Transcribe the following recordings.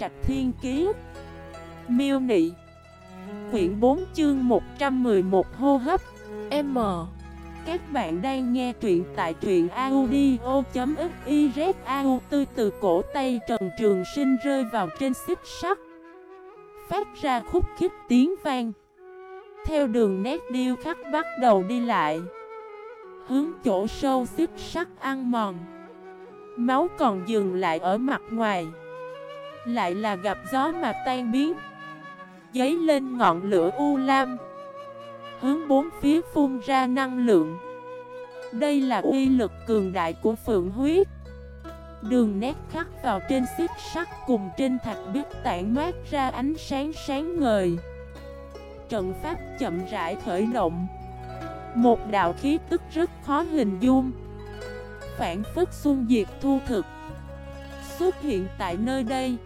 Trạch Thiên Kiế Miêu Nị. Quyển 4 chương 111 hô hấp. M. Các bạn đang nghe truyện tại truyện audio.xyzau Au tươi từ cổ tay Trần Trường Sinh rơi vào trên xích sắt. Phát ra khúc khích tiếng vang. Theo đường nét điêu khắc bắt đầu đi lại. Hướng chỗ sâu xích sắt ăn mòn. Máu còn dừng lại ở mặt ngoài. Lại là gặp gió mà tan biến Giấy lên ngọn lửa u lam. Hướng bốn phía phun ra năng lượng. Đây là uy lực cường đại của phượng huyết. Đường nét khắc vào trên xích sắt cùng trên thạch biết tản mát ra ánh sáng sáng ngời. Trận pháp chậm rãi khởi động. Một đạo khí tức rất khó hình dung. Phản phức xung diệt thu thực. Xuất hiện tại nơi đây.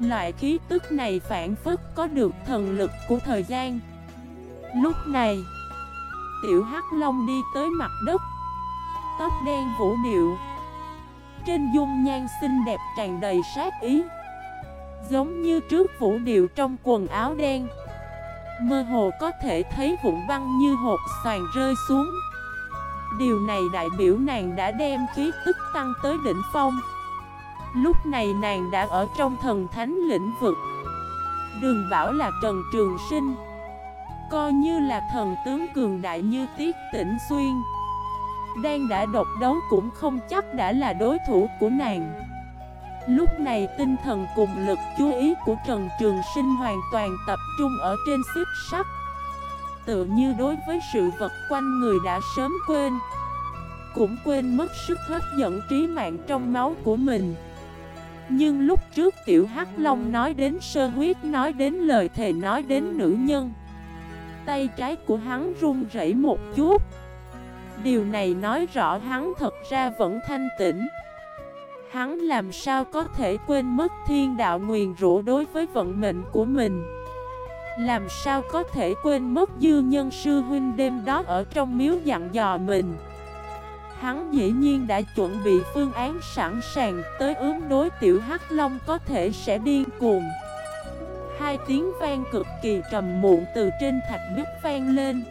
Loại khí tức này phản phức có được thần lực của thời gian. Lúc này, Tiểu Hắc Long đi tới mặt đất. Tóc đen vũ điệu. Trên dung nhan xinh đẹp tràn đầy sát ý. Giống như trước vũ điệu trong quần áo đen. Mơ hồ có thể thấy vụn băng như hột xoàn rơi xuống. Điều này đại biểu nàng đã đem khí tức tăng tới đỉnh phong. Lúc này nàng đã ở trong thần thánh lĩnh vực. Đừng bảo là Trần Trường Sinh. Coi như là thần tướng cường đại như Tiết Tĩnh Xuyên. Đang đã độc đấu cũng không chắc đã là đối thủ của nàng. Lúc này tinh thần cùng lực chú ý của Trần Trường Sinh hoàn toàn tập trung ở trên xếp sắt. Tự như đối với sự vật quanh người đã sớm quên. Cũng quên mất sức hấp dẫn trí mạng trong máu của mình. Nhưng lúc trước Tiểu Hắc Long nói đến sơ huyết, Nói đến lời thề, nói đến nữ nhân. Tay trái của hắn run rẩy một chút. Điều này nói rõ hắn thật ra vẫn thanh tĩnh. Hắn làm sao có thể quên mất thiên đạo nguyền rũ đối với vận mệnh của mình? Làm sao có thể quên mất dư nhân sư huynh đêm đó ở trong miếu dặn dò mình? Hắn dĩ nhiên đã chuẩn bị phương án sẵn sàng tới ứng đối tiểu hắc long có thể sẽ điên cuồng. Hai tiếng vang cực kỳ trầm muộn từ trên thạch bích vang lên.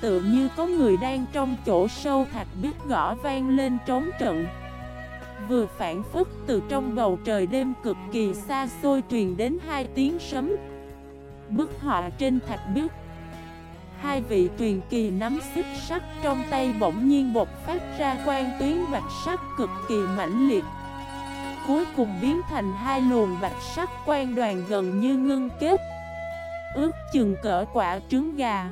Tự như có người đang trong chỗ sâu thạch bích gõ vang lên trống trận. Vừa phản phức từ trong bầu trời đêm cực kỳ xa xôi truyền đến hai tiếng sấm. Bức họa trên thạch bích Hai vị truyền kỳ nắm xích sắt trong tay bỗng nhiên bột phát ra quan tuyến bạch sắc cực kỳ mãnh liệt. Cuối cùng biến thành hai luồng bạch sắc quan đoàn gần như ngưng kết. Ước chừng cỡ quả trứng gà.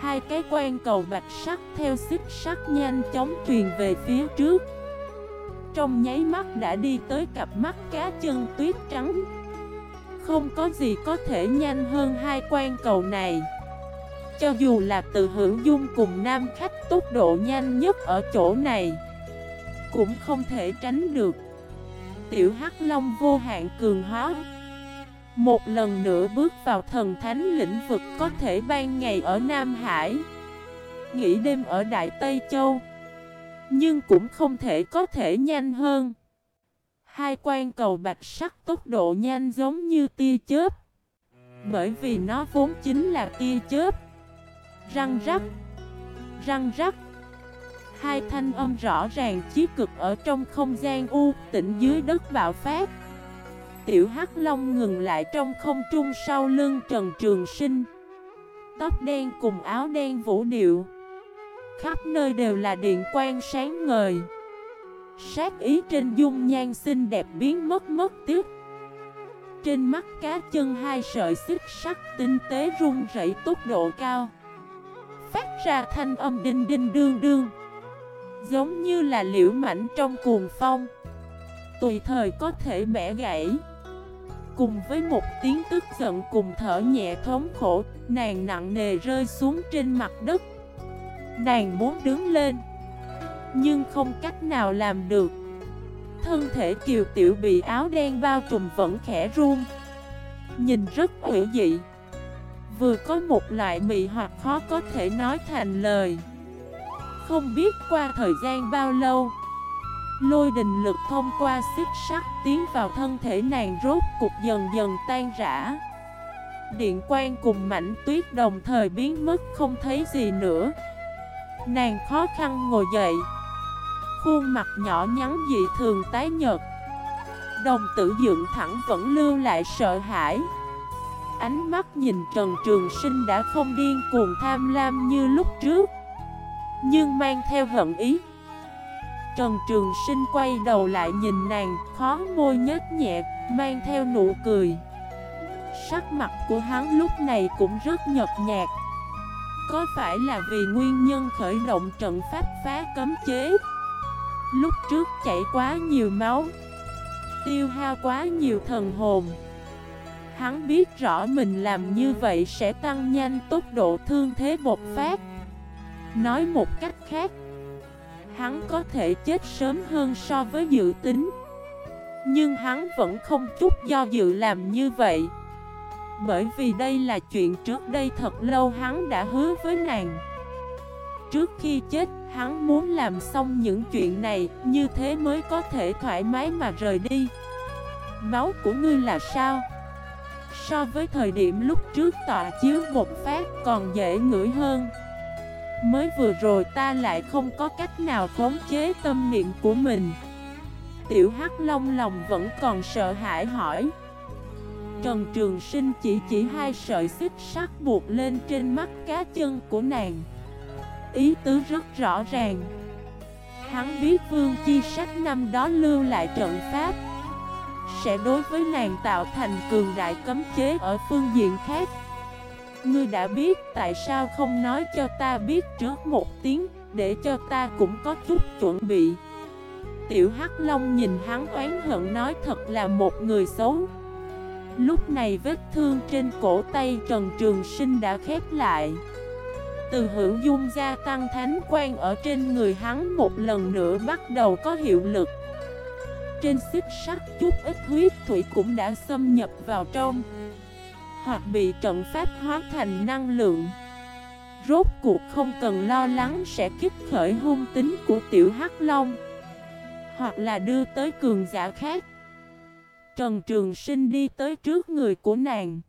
Hai cái quan cầu bạch sắc theo xích sắt nhanh chóng truyền về phía trước. Trong nháy mắt đã đi tới cặp mắt cá chân tuyết trắng. Không có gì có thể nhanh hơn hai quan cầu này. Cho dù là từ hữu dung cùng nam khách tốc độ nhanh nhất ở chỗ này, Cũng không thể tránh được. Tiểu Hắc Long vô hạn cường hóa. Một lần nữa bước vào thần thánh lĩnh vực có thể ban ngày ở Nam Hải, Nghỉ đêm ở Đại Tây Châu, Nhưng cũng không thể có thể nhanh hơn. Hai quan cầu bạch sắc tốc độ nhanh giống như tia chớp, Bởi vì nó vốn chính là tia chớp. Răng rắc. Răng rắc. Hai thanh âm rõ ràng chí cực ở trong không gian u tĩnh dưới đất bạo phát. Tiểu Hắc Long ngừng lại trong không trung sau lưng Trần Trường Sinh. Tóc đen cùng áo đen vũ điệu. Khắp nơi đều là điện quang sáng ngời. Sát ý trên dung nhan xinh đẹp biến mất mất tiếc Trên mắt cá chân hai sợi xích sắt tinh tế rung rẩy tốc độ cao. Phát ra thanh âm đinh đinh đương đương, Giống như là liễu mảnh trong cuồng phong. Tùy thời có thể bẻ gãy, Cùng với một tiếng tức giận cùng thở nhẹ thống khổ, Nàng nặng nề rơi xuống trên mặt đất. Nàng muốn đứng lên, Nhưng không cách nào làm được. Thân thể kiều tiểu bị áo đen bao trùm vẫn khẽ run, Nhìn rất hữu dị. Vừa có một loại mị hoặc khó có thể nói thành lời. Không biết qua thời gian bao lâu, Lôi đình lực thông qua xích sắt tiến vào thân thể nàng rốt cục dần dần tan rã. Điện quang cùng mảnh tuyết đồng thời biến mất không thấy gì nữa. Nàng khó khăn ngồi dậy, Khuôn mặt nhỏ nhắn dị thường tái nhợt. Đồng tử dựng thẳng vẫn lưu lại sợ hãi. Ánh mắt nhìn Trần Trường Sinh đã không điên cuồng tham lam như lúc trước, Nhưng mang theo hận ý. Trần Trường Sinh quay đầu lại nhìn nàng, Khó môi nhếch nhẹ, Mang theo nụ cười. Sắc mặt của hắn lúc này cũng rất nhợt nhạt. Có phải là vì nguyên nhân khởi động trận pháp phá cấm chế? Lúc trước chảy quá nhiều máu, Tiêu hao quá nhiều thần hồn. Hắn biết rõ mình làm như vậy sẽ tăng nhanh tốc độ thương thế bột phát Nói một cách khác Hắn có thể chết sớm hơn so với dự tính Nhưng hắn vẫn không chút do dự làm như vậy Bởi vì đây là chuyện trước đây thật lâu hắn đã hứa với nàng Trước khi chết, hắn muốn làm xong những chuyện này, như thế mới có thể thoải mái mà rời đi. Máu của ngươi là sao? So với thời điểm lúc trước tọa chiếu một phát còn dễ ngửi hơn. Mới vừa rồi ta lại không có cách nào khống chế tâm niệm của mình. Tiểu Hắc Long lòng vẫn còn sợ hãi hỏi. Trần Trường Sinh chỉ chỉ hai sợi xích sắt buộc lên trên mắt cá chân của nàng ý tứ rất rõ ràng Hắn biết Vương Chi Sách năm đó lưu lại trận pháp sẽ đối với nàng tạo thành cường đại cấm chế ở phương diện khác. Ngươi đã biết tại sao không nói cho ta biết trước một tiếng, Để cho ta cũng có chút chuẩn bị. Tiểu Hắc Long nhìn hắn oán hận nói thật là một người xấu. Lúc này vết thương trên cổ tay Trần Trường Sinh đã khép lại. Từ hữu dung gia tăng thánh quan ở trên người hắn một lần nữa bắt đầu có hiệu lực. Trên xích sắt chút ít huyết thủy cũng đã xâm nhập vào trong, Hoặc bị trận pháp hóa thành năng lượng. Rốt cuộc không cần lo lắng sẽ kích khởi hung tính của tiểu hắc long, Hoặc là đưa tới cường giả khác. Trần Trường Sinh đi tới trước người của nàng,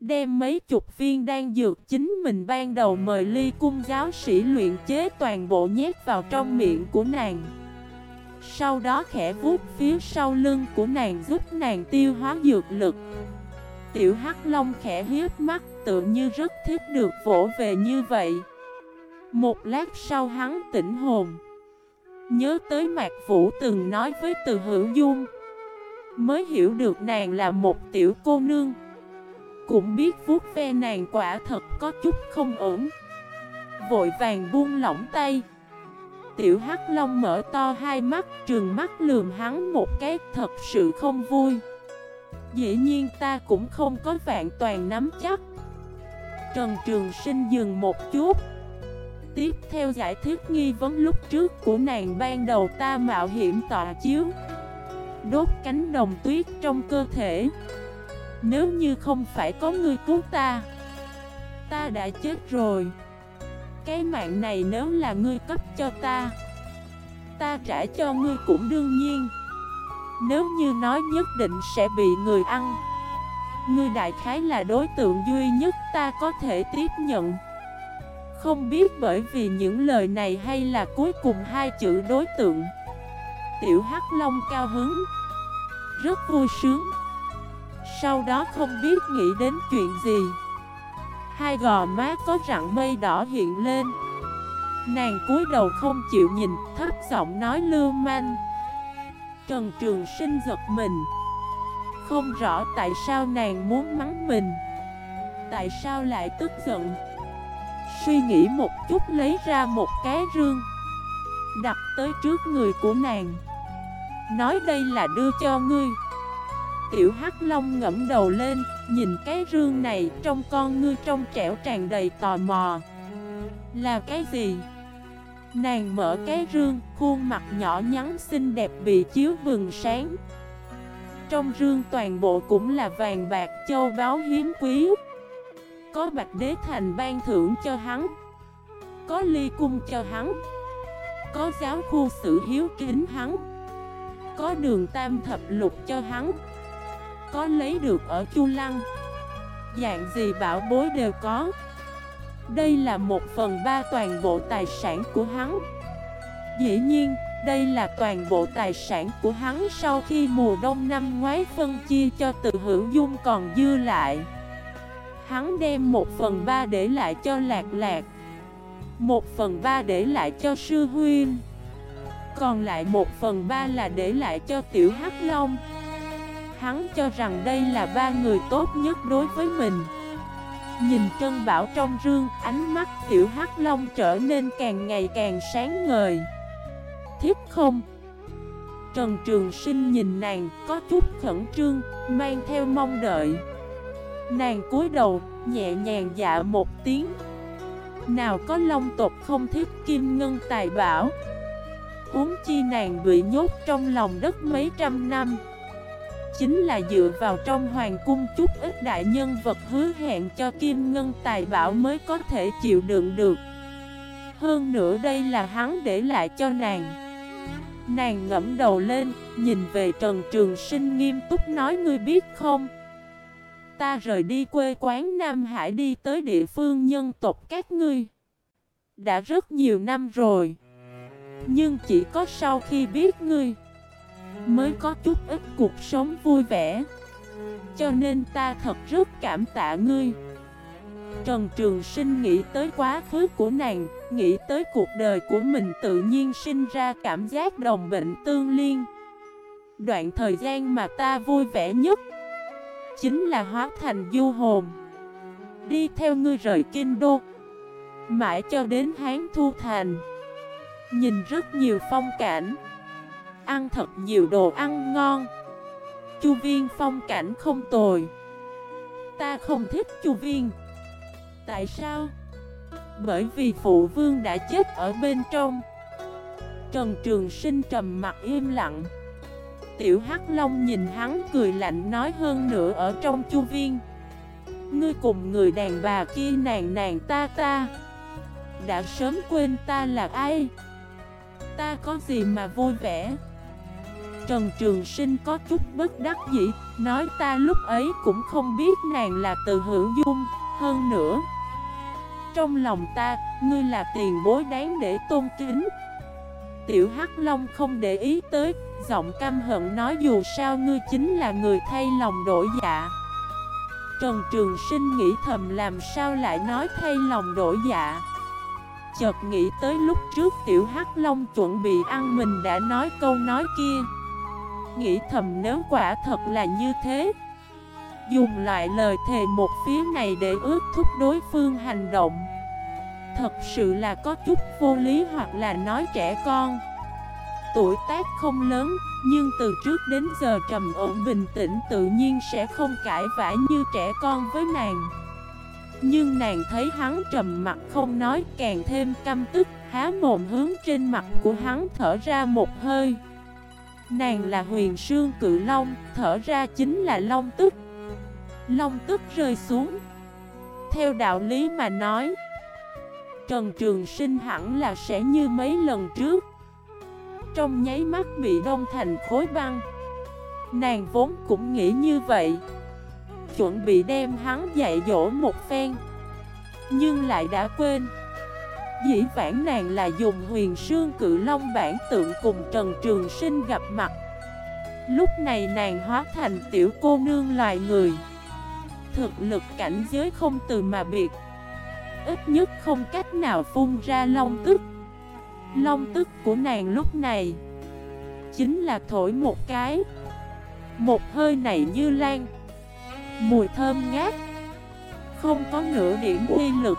Đem mấy chục viên đang dược chính mình ban đầu mời ly cung giáo sĩ luyện chế toàn bộ nhét vào trong miệng của nàng. Sau đó khẽ vuốt phía sau lưng của nàng giúp nàng tiêu hóa dược lực. Tiểu Hắc Long khẽ hiếp mắt, tự như rất thích được vỗ về như vậy. Một lát sau hắn tỉnh hồn. Nhớ tới Mạc Vũ từng nói với từ hữu dung, Mới hiểu được nàng là một tiểu cô nương, cũng biết vuốt ve nàng quả thật có chút không ổn. Vội vàng buông lỏng tay. Tiểu Hắc Long mở to hai mắt, trừng mắt lườm hắn một cái, Thật sự không vui. Dĩ nhiên ta cũng không có vạn toàn nắm chắc. Trần Trường Sinh dừng một chút. Tiếp theo giải thích nghi vấn lúc trước của nàng ban đầu ta mạo hiểm tọa chiếu. Đốt cánh đồng tuyết trong cơ thể. Nếu như không phải có ngươi cứu ta Ta đã chết rồi. Cái mạng này nếu là ngươi cấp cho ta Ta trả cho ngươi cũng đương nhiên. Nếu như nói nhất định sẽ bị người ăn, Ngươi đại khái là đối tượng duy nhất ta có thể tiếp nhận. Không biết bởi vì những lời này hay là cuối cùng hai chữ đối tượng. Tiểu Hắc Long cao hứng, Rất vui sướng. Sau đó không biết nghĩ đến chuyện gì. Hai gò má có rặng mây đỏ hiện lên. Nàng cúi đầu không chịu nhìn, Thấp giọng nói lưu manh. Trần Trường Sinh giật mình. Không rõ tại sao nàng muốn mắng mình. Tại sao lại tức giận? Suy nghĩ một chút lấy ra một cái rương. Đặt tới trước người của nàng. Nói đây là đưa cho ngươi. Tiểu Hắc Long ngẫm đầu lên, nhìn cái rương này trong con ngươi trong trẻo tràn đầy tò mò. Là cái gì? Nàng mở cái rương, khuôn mặt nhỏ nhắn xinh đẹp bị chiếu vừng sáng. Trong rương toàn bộ cũng là vàng bạc châu báu hiếm quý. Có bạch đế thành ban thưởng cho hắn. Có ly cung cho hắn. Có giáo khu sự hiếu kính hắn Có đường tam thập lục cho hắn có lấy được ở Chu Lăng. Dạng gì bảo bối đều có. Đây là một phần ba toàn bộ tài sản của hắn. Dĩ nhiên, đây là toàn bộ tài sản của hắn sau khi mùa đông năm ngoái phân chia cho từ hữu dung còn dư lại. Hắn đem một phần ba để lại cho lạc lạc Một phần ba để lại cho sư huyên Còn lại một phần ba là để lại cho tiểu hắc long. Hắn cho rằng đây là ba người tốt nhất đối với mình. Nhìn Trân Bảo trong rương, ánh mắt tiểu hắc long trở nên càng ngày càng sáng ngời. Thiếp không? Trần Trường Sinh nhìn nàng, có chút khẩn trương, mang theo mong đợi. Nàng cúi đầu, nhẹ nhàng dạ một tiếng. Nào có long tộc không thích kim ngân tài bảo? Uống chi nàng bị nhốt trong lòng đất mấy trăm năm. Chính là dựa vào trong hoàng cung chút ít đại nhân vật hứa hẹn cho kim ngân tài bảo mới có thể chịu đựng được. Hơn nữa đây là hắn để lại cho nàng. Nàng ngẫm đầu lên, nhìn về Trần Trường Sinh nghiêm túc nói ngươi biết không? Ta rời đi quê quán Nam Hải đi tới địa phương nhân tộc các ngươi. Đã rất nhiều năm rồi Nhưng chỉ có sau khi biết ngươi Mới có chút ít cuộc sống vui vẻ. Cho nên ta thật rất cảm tạ ngươi. Trần Trường Sinh nghĩ tới quá khứ của nàng, Nghĩ tới cuộc đời của mình tự nhiên sinh ra cảm giác đồng bệnh tương liên. Đoạn thời gian mà ta vui vẻ nhất Chính là hóa thành du hồn. Đi theo ngươi rời kinh đô, Mãi cho đến Hán Thu Thành. Nhìn rất nhiều phong cảnh Ăn thật nhiều đồ ăn ngon. Chu viên phong cảnh không tồi. Ta không thích chu viên. Tại sao? Bởi vì phụ vương đã chết ở bên trong. Trần Trường Sinh trầm mặt im lặng. Tiểu Hắc Long nhìn hắn cười lạnh nói hơn nữa ở trong chu viên. Ngươi cùng người đàn bà kia nàng nàng ta ta. Đã sớm quên ta là ai? Ta có gì mà vui vẻ? Trần Trường Sinh có chút bất đắc dĩ Nói ta lúc ấy cũng không biết nàng là từ hữu dung Hơn nữa. Trong lòng ta, ngươi là tiền bối đáng để tôn kính. Tiểu Hắc Long không để ý tới Giọng căm hận nói dù sao ngươi chính là người thay lòng đổi dạ. Trần Trường Sinh nghĩ thầm làm sao lại nói thay lòng đổi dạ. Chợt nghĩ tới lúc trước Tiểu Hắc Long chuẩn bị ăn mình đã nói câu nói kia Nghĩ thầm nếu quả thật là như thế. Dùng loại lời thề một phía này để ước thúc đối phương hành động. Thật sự là có chút vô lý hoặc là nói trẻ con. Tuổi tác không lớn, Nhưng từ trước đến giờ trầm ổn bình tĩnh tự nhiên sẽ không cãi vã như trẻ con với nàng. Nhưng nàng thấy hắn trầm mặt không nói, càng thêm căm tức, Há mồm hướng trên mặt của hắn thở ra một hơi. Nàng là huyền sương cự long, thở ra chính là long tức. Long tức rơi xuống. Theo đạo lý mà nói Trần Trường Sinh hẳn là sẽ như mấy lần trước. Trong nháy mắt bị đông thành khối băng. Nàng vốn cũng nghĩ như vậy. Chuẩn bị đem hắn dạy dỗ một phen. Nhưng lại đã quên. Dĩ vãng nàng là dùng huyền sương cự long bản tượng cùng Trần Trường Sinh gặp mặt. Lúc này nàng hóa thành tiểu cô nương loài người. Thực lực cảnh giới không từ mà biệt. Ít nhất không cách nào phun ra long tức. Long tức của nàng lúc này Chính là thổi một cái. Một hơi này như lan. Mùi thơm ngát. Không có nửa điểm uy lực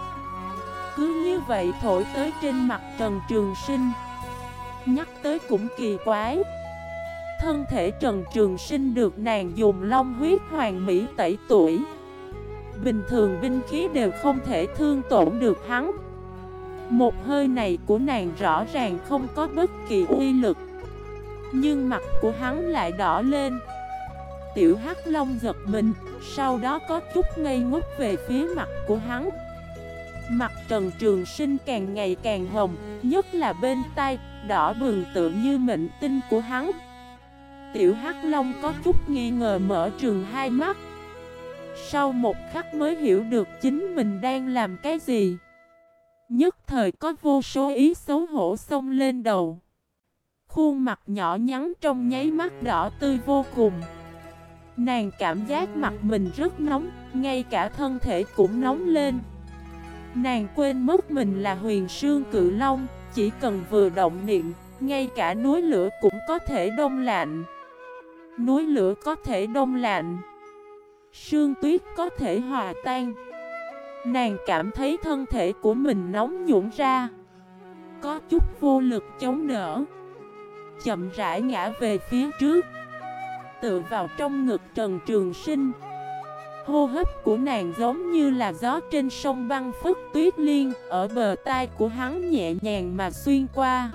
cứ như vậy thổi tới trên mặt Trần Trường Sinh. Nhắc tới cũng kỳ quái. Thân thể Trần Trường Sinh được nàng dùng long huyết hoàng mỹ tẩy tuổi. Bình thường binh khí đều không thể thương tổn được hắn. Một hơi này của nàng rõ ràng không có bất kỳ uy lực. Nhưng mặt của hắn lại đỏ lên. Tiểu Hắc Long giật mình, Sau đó có chút ngây ngốc về phía mặt của hắn. Mặt Trần Trường Sinh càng ngày càng hồng, nhất là bên tai, đỏ bừng tựa như mệnh tinh của hắn. Tiểu Hắc Long có chút nghi ngờ mở trường hai mắt. Sau một khắc mới hiểu được chính mình đang làm cái gì. Nhất thời có vô số ý xấu hổ xông lên đầu. Khuôn mặt nhỏ nhắn trong nháy mắt đỏ tươi vô cùng. Nàng cảm giác mặt mình rất nóng Ngay cả thân thể cũng nóng lên. Nàng quên mất mình là huyền sương cự long, Chỉ cần vừa động niệm Ngay cả núi lửa cũng có thể đông lạnh. Núi lửa có thể đông lạnh. Sương tuyết có thể hòa tan. Nàng cảm thấy thân thể của mình nóng nhũn ra. Có chút vô lực chống đỡ. Chậm rãi ngã về phía trước. Tựa vào trong ngực Trần Trường Sinh. Hô hấp của nàng giống như là gió trên sông băng phất tuyết liên, Ở bờ tai của hắn nhẹ nhàng mà xuyên qua.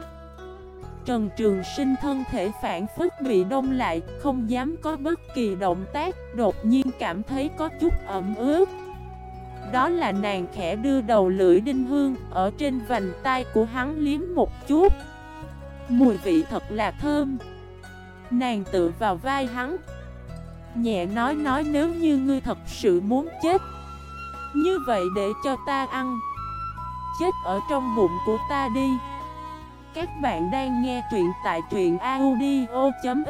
Trần Trường Sinh thân thể phản phức bị đông lại, Không dám có bất kỳ động tác, Đột nhiên cảm thấy có chút ẩm ướt. Đó là nàng khẽ đưa đầu lưỡi đinh hương, Ở trên vành tai của hắn liếm một chút. Mùi vị thật là thơm. Nàng tự vào vai hắn Nhẹ nói nói nếu như ngươi thật sự muốn chết. Như vậy để cho ta ăn. Chết ở trong bụng của ta đi. Các bạn đang nghe truyện tại truyện audio.fif